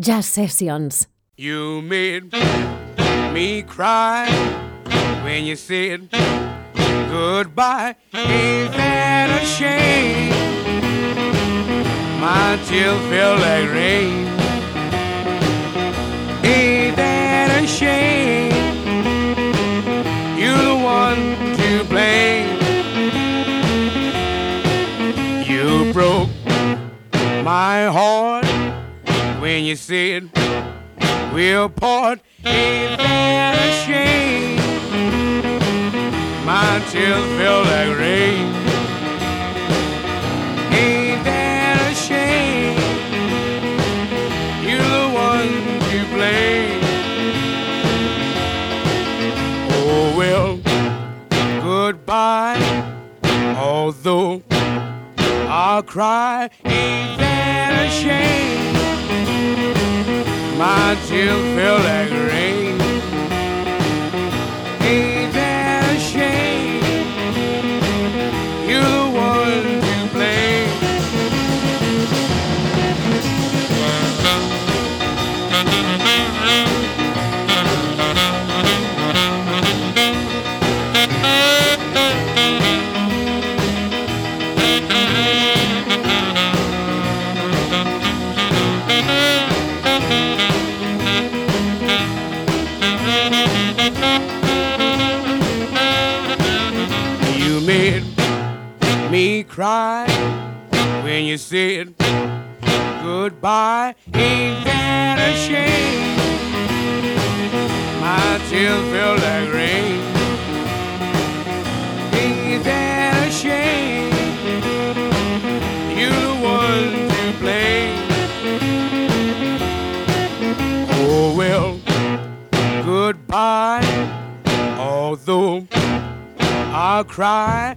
Jazz Sessions. You made me cry when you said goodbye. Ain't that a shame? My tears feel like rain. Ain't that a shame? You're the one to blame. You broke my heart when you said we'll part. Ain't that a shame? My tears feel like rain. Ain't that a shame? You're the one to blame. Oh well, goodbye. Although I'll cry, ain't that a shame? My tears feel like rain. Ain't that a shame? You're the one to blame. You Ain't that a shame? My tears feel like rain. Ain't that a shame? You're the one to blame. Oh well, goodbye. Although I'll cry,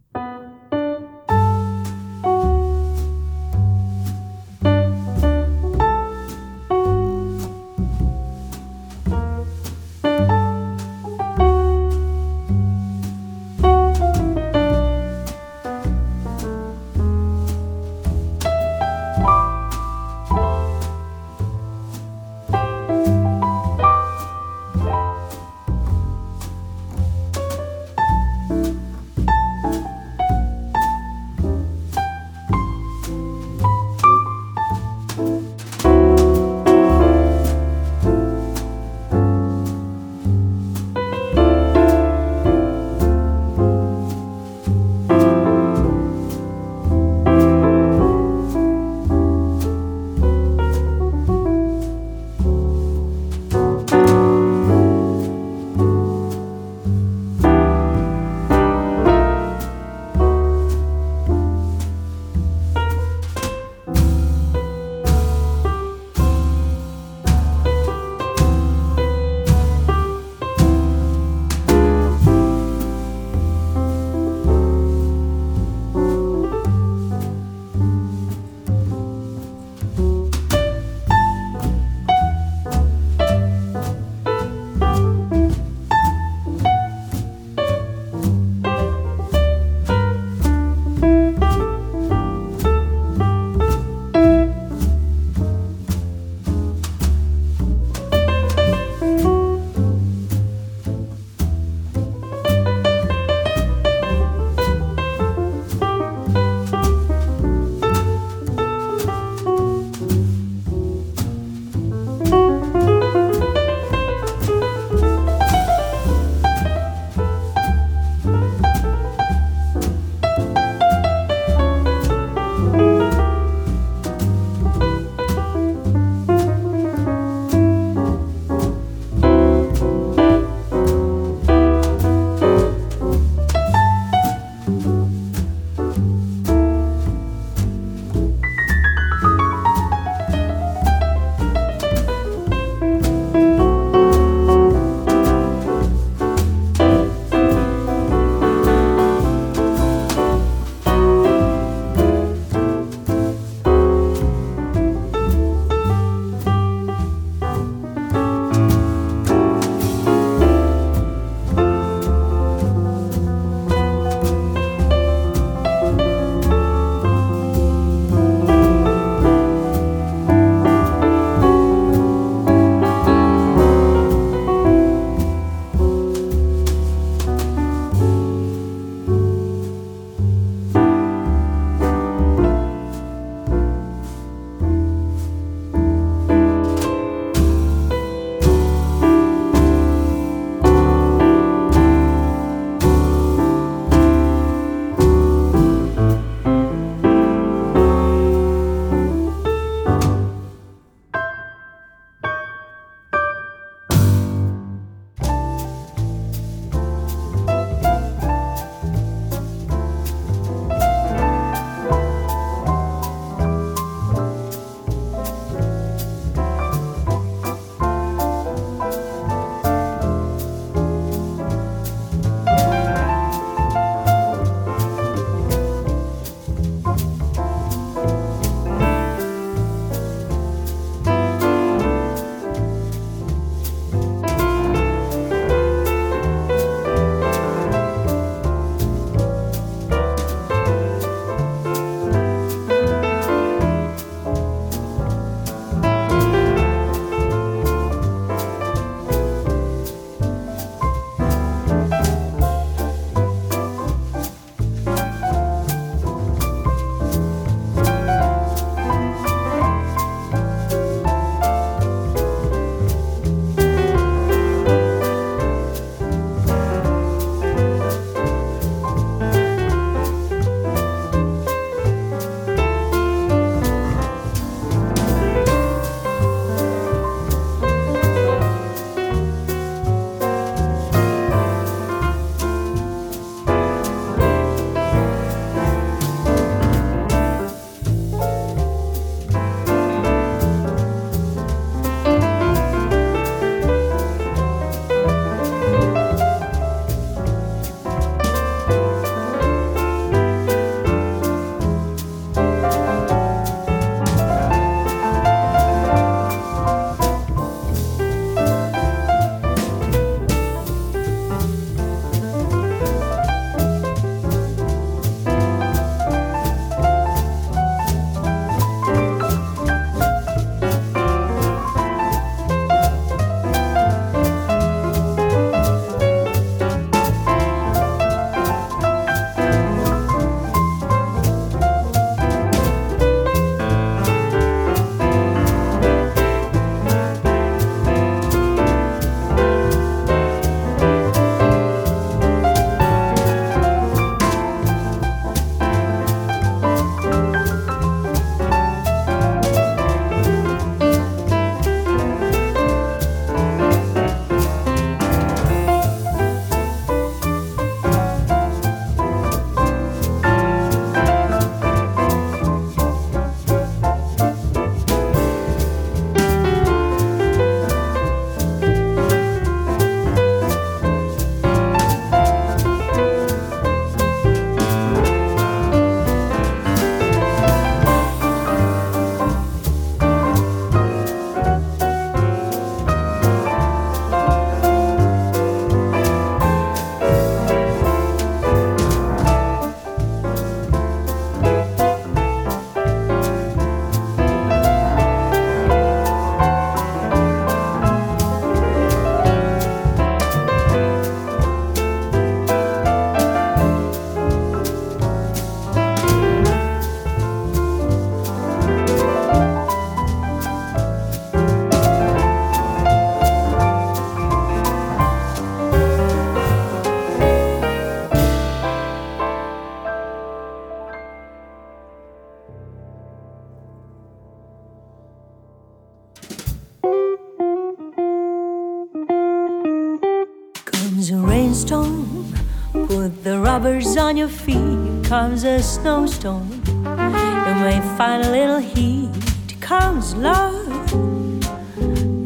is on your feet comes a snowstorm. And may find a little heat comes love.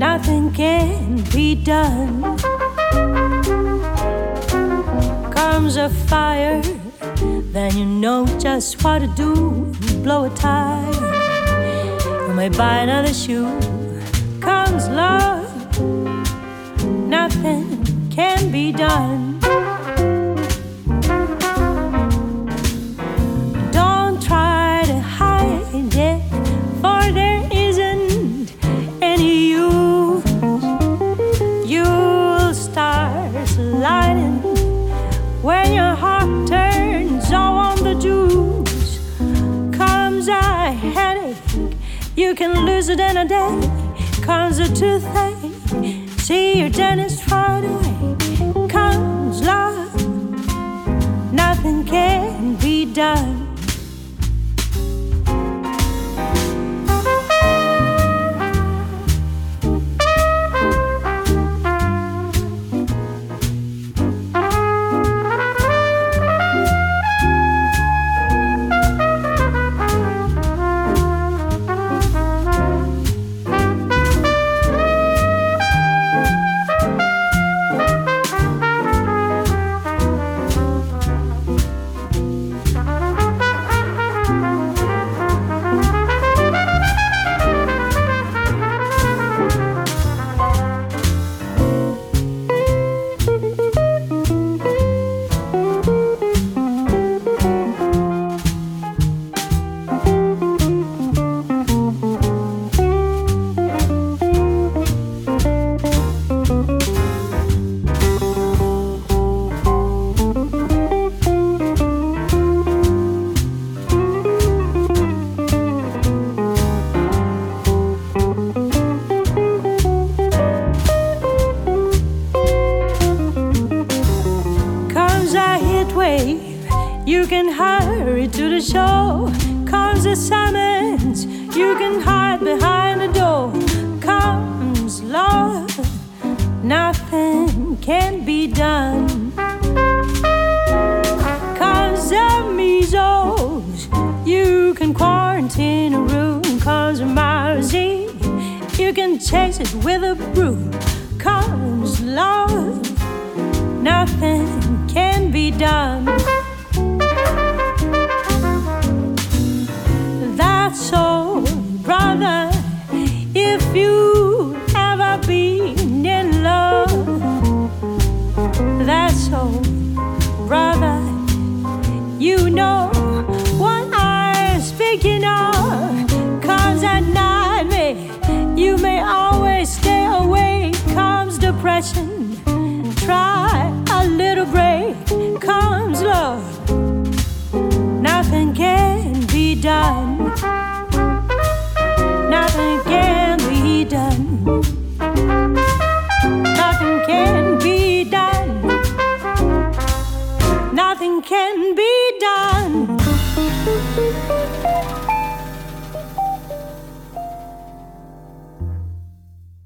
Nothing can be done. Comes a fire, then you know just what to do. Blow a tire, you may buy another shoe. Comes love, nothing can be done. done.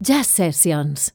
Jazz Sessions.